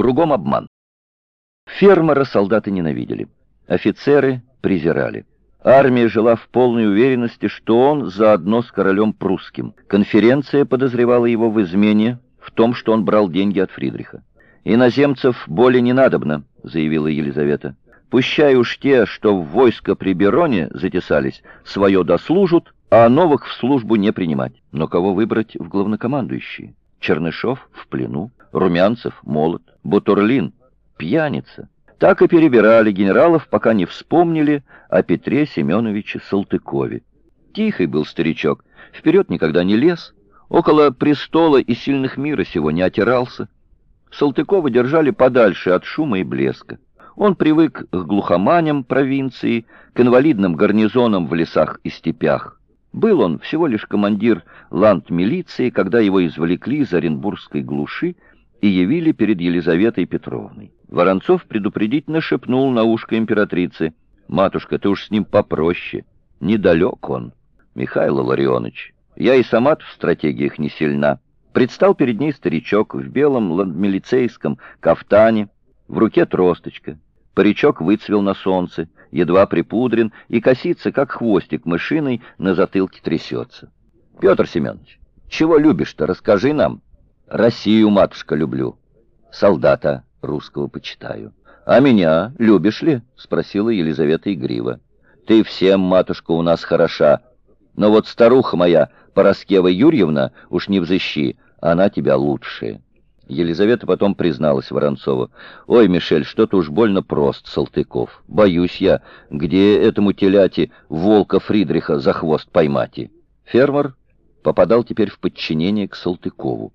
Кругом обман. Фермера солдаты ненавидели, офицеры презирали. Армия жила в полной уверенности, что он заодно с королем прусским. Конференция подозревала его в измене, в том, что он брал деньги от Фридриха. «Иноземцев более не надобно», — заявила Елизавета. «Пущай уж те, что в войско при Бероне затесались, свое дослужат, а новых в службу не принимать. Но кого выбрать в главнокомандующие? Чернышов в плену, Румянцев молод, Бутурлин пьяница». Так и перебирали генералов, пока не вспомнили о Петре Семеновиче Салтыкове. Тихий был старичок, вперед никогда не лез, около престола и сильных мира сего не отирался. Салтыкова держали подальше от шума и блеска. Он привык к глухоманям провинции, к инвалидным гарнизонам в лесах и степях. Был он всего лишь командир ланд-милиции, когда его извлекли из Оренбургской глуши и явили перед Елизаветой Петровной. Воронцов предупредительно шепнул на ушко императрицы. «Матушка, ты уж с ним попроще. Недалек он. Михаил Ларионович, я и сама в стратегиях не сильна». Предстал перед ней старичок в белом ландмилицейском кафтане, в руке тросточка. Паричок выцвел на солнце, едва припудрен, и косится, как хвостик мышиной, на затылке трясется. «Петр Семенович, чего любишь-то, расскажи нам». «Россию, матушка, люблю. Солдата» русского почитаю. «А меня любишь ли?» — спросила Елизавета игриво. «Ты всем, матушка, у нас хороша. Но вот старуха моя, Пороскева Юрьевна, уж не взыщи, она тебя лучшая». Елизавета потом призналась Воронцову. «Ой, Мишель, что-то уж больно прост, Салтыков. Боюсь я, где этому теляти волка Фридриха за хвост поймать?» Фермер попадал теперь в подчинение к Салтыкову.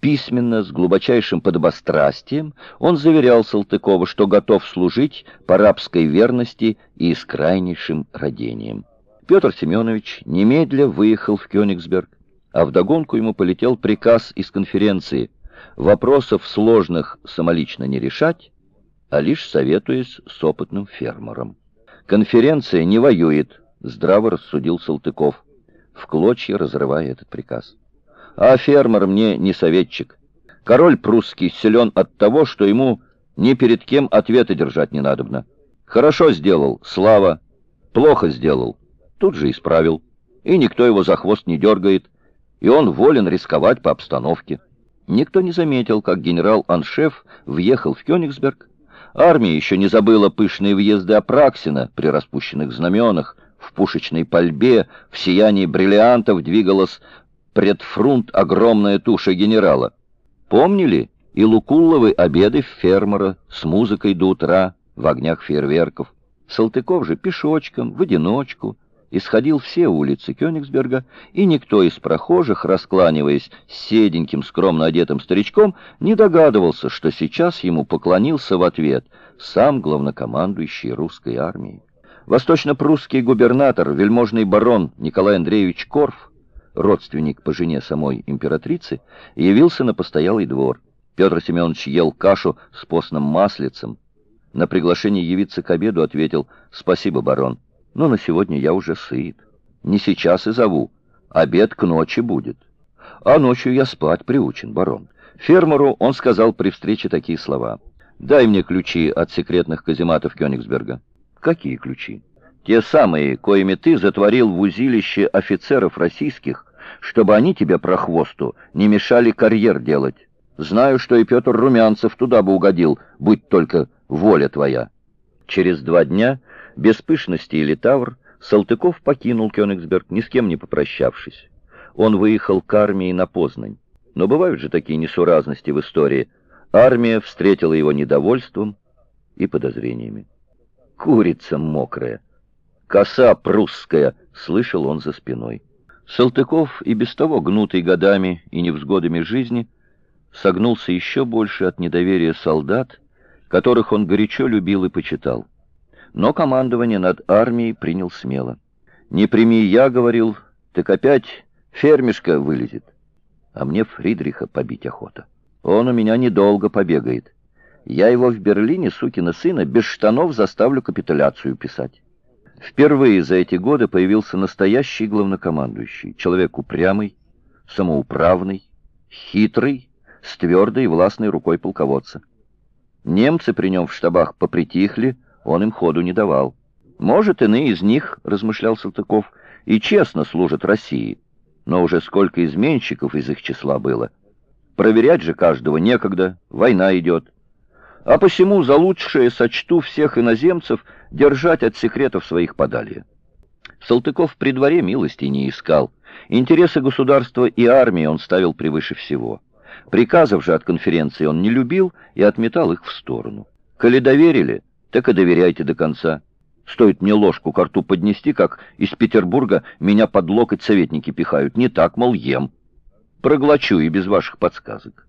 Письменно, с глубочайшим подобострастием, он заверял Салтыкова, что готов служить по рабской верности и с крайнейшим родением. Петр Семенович немедля выехал в Кёнигсберг, а вдогонку ему полетел приказ из конференции вопросов сложных самолично не решать, а лишь советуясь с опытным фермером. Конференция не воюет, здраво рассудил Салтыков, в клочья разрывая этот приказ. А фермер мне не советчик. Король прусский силен от того, что ему ни перед кем ответа держать не надобно. Хорошо сделал, слава. Плохо сделал, тут же исправил. И никто его за хвост не дергает, и он волен рисковать по обстановке. Никто не заметил, как генерал-аншеф въехал в Кёнигсберг. Армия еще не забыла пышные въезды Апраксина при распущенных знаменах, в пушечной пальбе, в сиянии бриллиантов двигалась предфрунт огромная туша генерала. Помнили и Лукулловы обеды фермера с музыкой до утра в огнях фейерверков? Салтыков же пешочком, в одиночку, исходил все улицы Кёнигсберга, и никто из прохожих, раскланиваясь с седеньким, скромно одетым старичком, не догадывался, что сейчас ему поклонился в ответ сам главнокомандующий русской армией. Восточно-прусский губернатор, вельможный барон Николай Андреевич Корф, родственник по жене самой императрицы, явился на постоялый двор. Петр Семенович ел кашу с постным маслицем. На приглашение явиться к обеду ответил «Спасибо, барон, но на сегодня я уже сыт. Не сейчас и зову. Обед к ночи будет». «А ночью я спать приучен, барон». Фермеру он сказал при встрече такие слова. «Дай мне ключи от секретных казематов Кёнигсберга». «Какие ключи?» Те самые, коими ты затворил в узилище офицеров российских, чтобы они тебе, прохвосту, не мешали карьер делать. Знаю, что и Петр Румянцев туда бы угодил, будь только воля твоя». Через два дня, без пышности или тавр, Салтыков покинул Кёнигсберг, ни с кем не попрощавшись. Он выехал к армии на Познань. Но бывают же такие несуразности в истории. Армия встретила его недовольством и подозрениями. «Курица мокрая!» «Коса прусская!» — слышал он за спиной. Салтыков, и без того гнутый годами и невзгодами жизни, согнулся еще больше от недоверия солдат, которых он горячо любил и почитал. Но командование над армией принял смело. «Не прими я», — говорил, — «так опять фермишка вылезет. А мне Фридриха побить охота. Он у меня недолго побегает. Я его в Берлине, сукина сына, без штанов заставлю капитуляцию писать». Впервые за эти годы появился настоящий главнокомандующий, человек упрямый, самоуправный, хитрый, с твердой властной рукой полководца. Немцы при нем в штабах попритихли, он им ходу не давал. Может, иные из них, размышлял Салтыков, и честно служат России, но уже сколько изменщиков из их числа было. Проверять же каждого некогда, война идет. А посему за лучшее сочту всех иноземцев держать от секретов своих подальше. Салтыков при дворе милости не искал. Интересы государства и армии он ставил превыше всего. Приказов же от конференции он не любил и отметал их в сторону. Коли доверили, так и доверяйте до конца. Стоит мне ложку к рту поднести, как из Петербурга меня под локоть советники пихают. Не так, мол, ем. Проглочу и без ваших подсказок.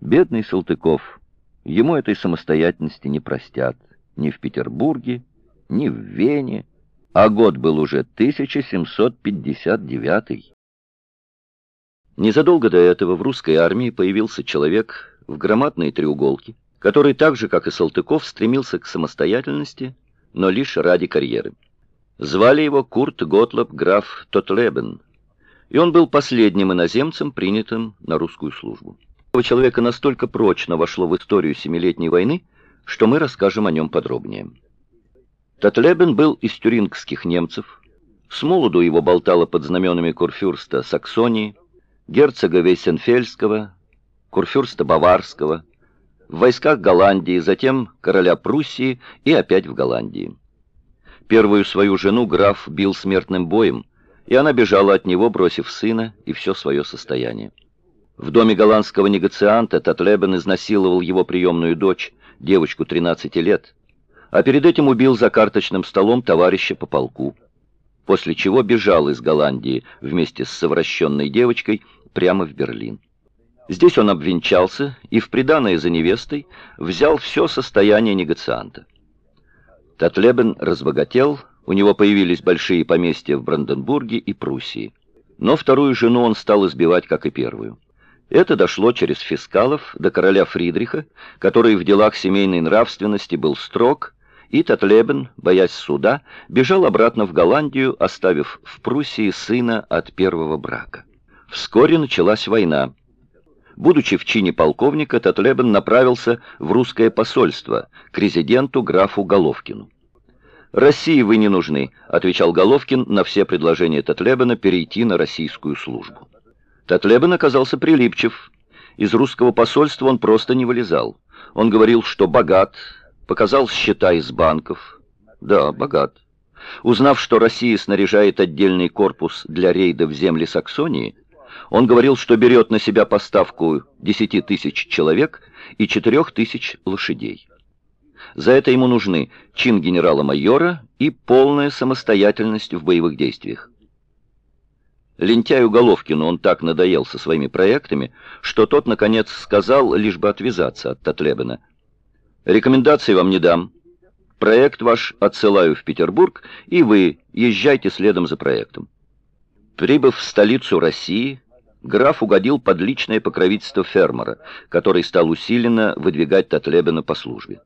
Бедный Салтыков, ему этой самостоятельности не простят. Ни в Петербурге, ни в Вене, а год был уже 1759. Незадолго до этого в русской армии появился человек в громадной треуголке, который так же, как и Салтыков, стремился к самостоятельности, но лишь ради карьеры. Звали его Курт Готлоб граф Тотлебен, и он был последним иноземцем, принятым на русскую службу. Этого человека настолько прочно вошло в историю Семилетней войны, что мы расскажем о нем подробнее. Татлебен был из тюрингских немцев. С молоду его болтало под знаменами курфюрста Саксонии, герцога Вейсенфельского, курфюрста Баварского, в войсках Голландии, затем короля Пруссии и опять в Голландии. Первую свою жену граф бил смертным боем, и она бежала от него, бросив сына и все свое состояние. В доме голландского негацианта Татлебен изнасиловал его приемную дочь, девочку 13 лет, а перед этим убил за карточным столом товарища по полку, после чего бежал из Голландии вместе с совращенной девочкой прямо в Берлин. Здесь он обвенчался и в приданое за невестой взял все состояние негацианта. Татлебен разбогател, у него появились большие поместья в Бранденбурге и Пруссии. Но вторую жену он стал избивать, как и первую. Это дошло через фискалов до короля Фридриха, который в делах семейной нравственности был строг и Татлебен, боясь суда, бежал обратно в Голландию, оставив в Пруссии сына от первого брака. Вскоре началась война. Будучи в чине полковника, Татлебен направился в русское посольство к резиденту графу Головкину. «России вы не нужны», — отвечал Головкин на все предложения Татлебена перейти на российскую службу. Татлебен оказался прилипчив. Из русского посольства он просто не вылезал. Он говорил, что богат, показал счета из банков. Да, богат. Узнав, что Россия снаряжает отдельный корпус для рейда в земли Саксонии, он говорил, что берет на себя поставку 10 тысяч человек и 4 тысяч лошадей. За это ему нужны чин генерала-майора и полная самостоятельность в боевых действиях. Лентяю Головкину он так надоел со своими проектами, что тот, наконец, сказал, лишь бы отвязаться от Татлебена – Рекомендаций вам не дам. Проект ваш отсылаю в Петербург, и вы езжайте следом за проектом. Прибыв в столицу России, граф угодил под личное покровительство фермера, который стал усиленно выдвигать Татлебена по службе.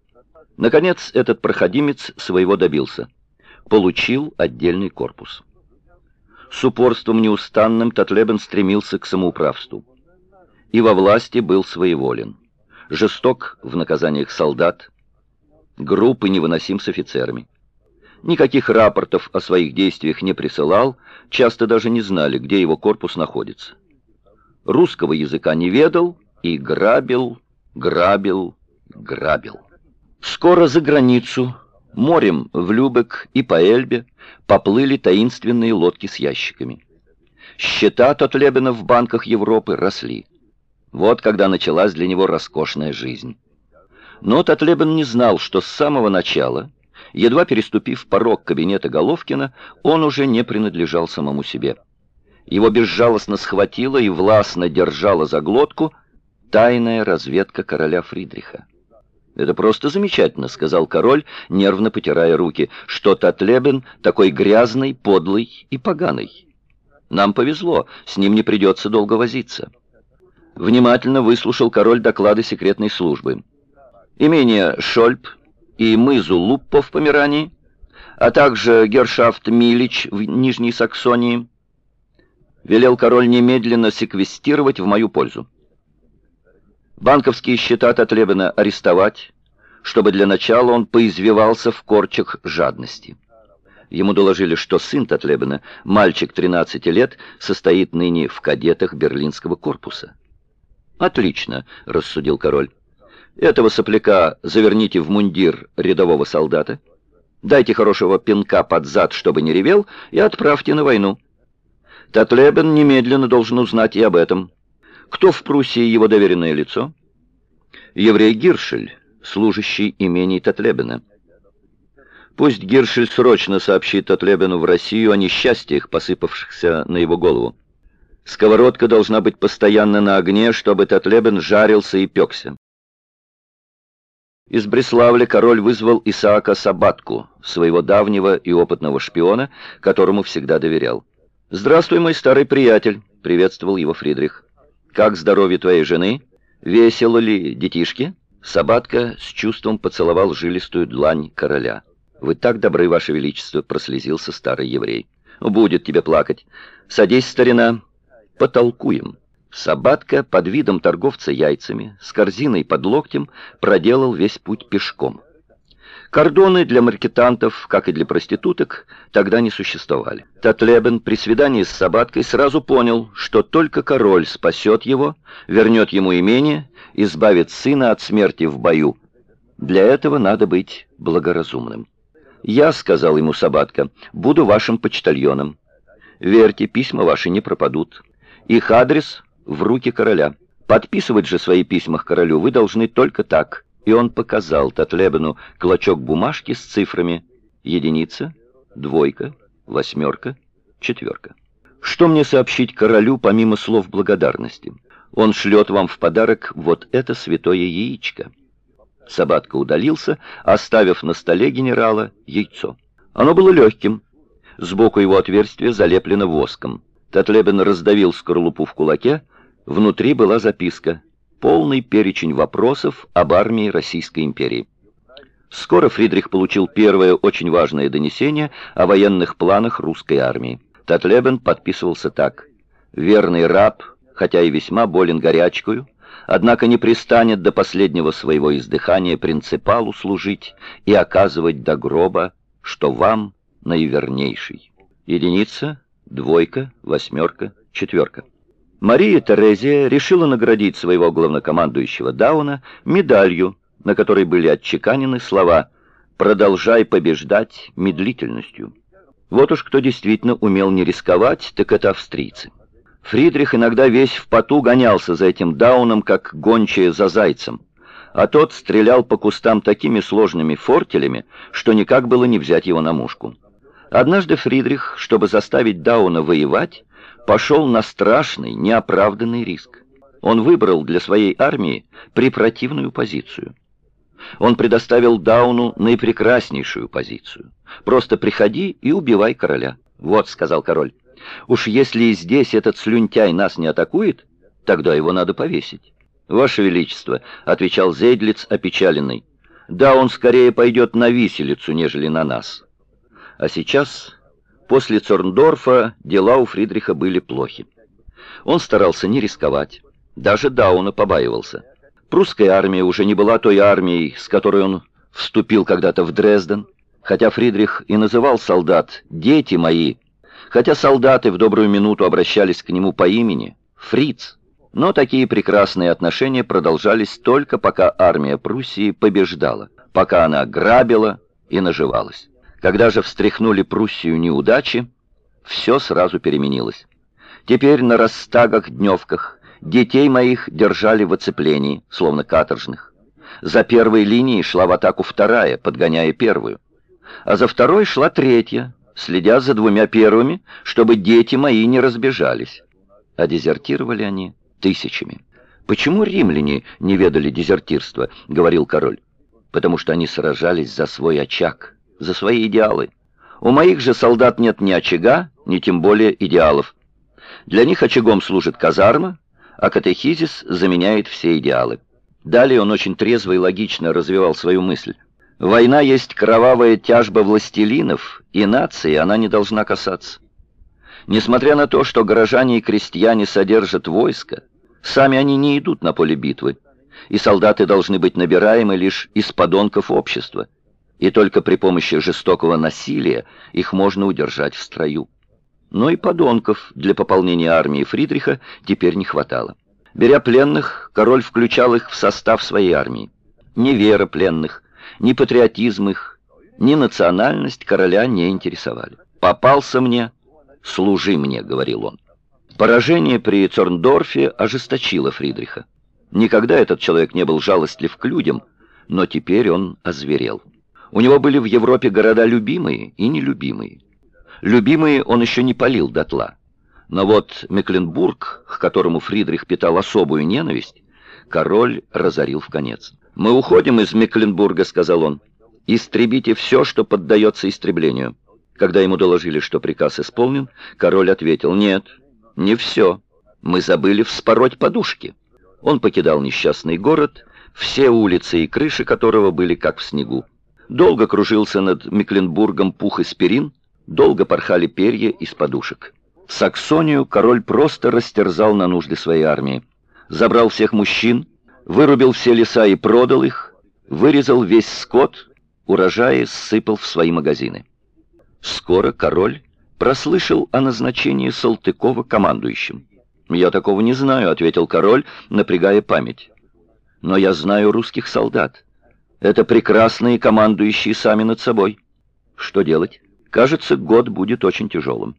Наконец, этот проходимец своего добился. Получил отдельный корпус. С упорством неустанным Татлебен стремился к самоуправству. И во власти был своеволен жесток в наказаниях солдат, груб и невыносим с офицерами. Никаких рапортов о своих действиях не присылал, часто даже не знали, где его корпус находится. Русского языка не ведал и грабил, грабил, грабил. Скоро за границу, морем в Любек и по Эльбе поплыли таинственные лодки с ящиками. Счета Тотлебена в банках Европы росли. Вот когда началась для него роскошная жизнь. Но Татлебен не знал, что с самого начала, едва переступив порог кабинета Головкина, он уже не принадлежал самому себе. Его безжалостно схватила и властно держала за глотку тайная разведка короля Фридриха. «Это просто замечательно», — сказал король, нервно потирая руки, «что Татлебен такой грязный, подлый и поганый. Нам повезло, с ним не придется долго возиться». Внимательно выслушал король доклады секретной службы. Имение Шольп и мызу Луппо в Померании, а также гершафт Милич в Нижней Саксонии, велел король немедленно секвестировать в мою пользу. Банковские счета Татлебена арестовать, чтобы для начала он поизвивался в корчах жадности. Ему доложили, что сын Татлебена, мальчик 13 лет, состоит ныне в кадетах Берлинского корпуса. «Отлично», — рассудил король. «Этого сопляка заверните в мундир рядового солдата, дайте хорошего пинка под зад, чтобы не ревел, и отправьте на войну. Татлебен немедленно должен узнать и об этом. Кто в Пруссии его доверенное лицо?» «Еврей Гиршель, служащий имений Татлебена». Пусть Гиршель срочно сообщит Татлебену в Россию о несчастьях, посыпавшихся на его голову. Сковородка должна быть постоянно на огне, чтобы Татлебен жарился и пекся. Из Бреславля король вызвал Исаака Сабатку, своего давнего и опытного шпиона, которому всегда доверял. «Здравствуй, мой старый приятель», — приветствовал его Фридрих. «Как здоровье твоей жены? Весело ли детишки?» Сабатка с чувством поцеловал жилистую длань короля. «Вы так добры, Ваше Величество», — прослезился старый еврей. «Будет тебе плакать. Садись, старина, потолкуем». Сабатка под видом торговца яйцами, с корзиной под локтем, проделал весь путь пешком. Кордоны для маркетантов, как и для проституток, тогда не существовали. Татлебен при свидании с Сабаткой сразу понял, что только король спасет его, вернет ему имение, избавит сына от смерти в бою. Для этого надо быть благоразумным. «Я, — сказал ему Сабатка, — буду вашим почтальоном. Верьте, письма ваши не пропадут. Их адрес в руки короля. Подписывать же свои письма к королю вы должны только так». И он показал Татлебену клочок бумажки с цифрами единица, двойка, восьмерка, четверка. Что мне сообщить королю помимо слов благодарности? Он шлет вам в подарок вот это святое яичко. Сабатка удалился, оставив на столе генерала яйцо. Оно было легким. Сбоку его отверстия залеплено воском. Татлебен раздавил скорлупу в кулаке. Внутри была записка. Полный перечень вопросов об армии Российской империи. Скоро Фридрих получил первое очень важное донесение о военных планах русской армии. Татлебен подписывался так. «Верный раб, хотя и весьма болен горячкою, однако не пристанет до последнего своего издыхания принципалу служить и оказывать до гроба, что вам наивернейший. Единица, двойка, восьмерка, четверка. Мария Терезия решила наградить своего главнокомандующего Дауна медалью, на которой были отчеканены слова «Продолжай побеждать медлительностью». Вот уж кто действительно умел не рисковать, так это австрийцы. Фридрих иногда весь в поту гонялся за этим Дауном, как гончая за зайцем, а тот стрелял по кустам такими сложными фортелями, что никак было не взять его на мушку. Однажды Фридрих, чтобы заставить Дауна воевать, пошел на страшный, неоправданный риск. Он выбрал для своей армии препротивную позицию. Он предоставил Дауну наипрекраснейшую позицию. «Просто приходи и убивай короля». «Вот», — сказал король, Уж если и здесь этот слюнтяй нас не атакует, тогда его надо повесить. «Ваше Величество», — отвечал Зейдлиц опечаленный, — «да, он скорее пойдет на виселицу, нежели на нас». А сейчас, после Цорндорфа, дела у Фридриха были плохи. Он старался не рисковать, даже Дауна побаивался. Прусская армия уже не была той армией, с которой он вступил когда-то в Дрезден, хотя Фридрих и называл солдат «дети мои», Хотя солдаты в добрую минуту обращались к нему по имени Фриц, но такие прекрасные отношения продолжались только пока армия Пруссии побеждала, пока она грабила и наживалась. Когда же встряхнули Пруссию неудачи, все сразу переменилось. Теперь на расстагах-дневках детей моих держали в оцеплении, словно каторжных. За первой линией шла в атаку вторая, подгоняя первую. А за второй шла третья, следя за двумя первыми, чтобы дети мои не разбежались. А дезертировали они тысячами. «Почему римляне не ведали дезертирства?» — говорил король. «Потому что они сражались за свой очаг, за свои идеалы. У моих же солдат нет ни очага, ни тем более идеалов. Для них очагом служит казарма, а катехизис заменяет все идеалы». Далее он очень трезво и логично развивал свою мысль. Война есть кровавая тяжба властелинов, и нации она не должна касаться. Несмотря на то, что горожане и крестьяне содержат войско, сами они не идут на поле битвы. и солдаты должны быть набираемы лишь из подонков общества, и только при помощи жестокого насилия их можно удержать в строю. Но и подонков для пополнения армии Фридриха теперь не хватало. Беря пленных, король включал их в состав своей армии. Ни вера пленных, ни патриотизм их, ни национальность короля не интересовали. «Попался мне, служи мне», — говорил он. Поражение при Цорндорфе ожесточило Фридриха. Никогда этот человек не был жалостлив к людям, но теперь он озверел. У него были в Европе города любимые и нелюбимые. Любимые он еще не полил дотла. Но вот Мекленбург, к которому Фридрих питал особую ненависть, король разорил в конец. «Мы уходим из Мекленбурга», — сказал он. «Истребите все, что поддается истреблению». Когда ему доложили, что приказ исполнен, король ответил, «Нет, не все. Мы забыли вспороть подушки». Он покидал несчастный город, все улицы и крыши которого были как в снегу. Долго кружился над Мекленбургом пух из перин, долго порхали перья из подушек. Саксонию король просто растерзал на нужды своей армии. Забрал всех мужчин, вырубил все леса и продал их, вырезал весь скот, урожаи сыпал в свои магазины. Скоро король прослышал о назначении Салтыкова командующим. «Я такого не знаю», — ответил король, напрягая память. «Но я знаю русских солдат. Это прекрасные командующие сами над собой. Что делать? Кажется, год будет очень тяжелым.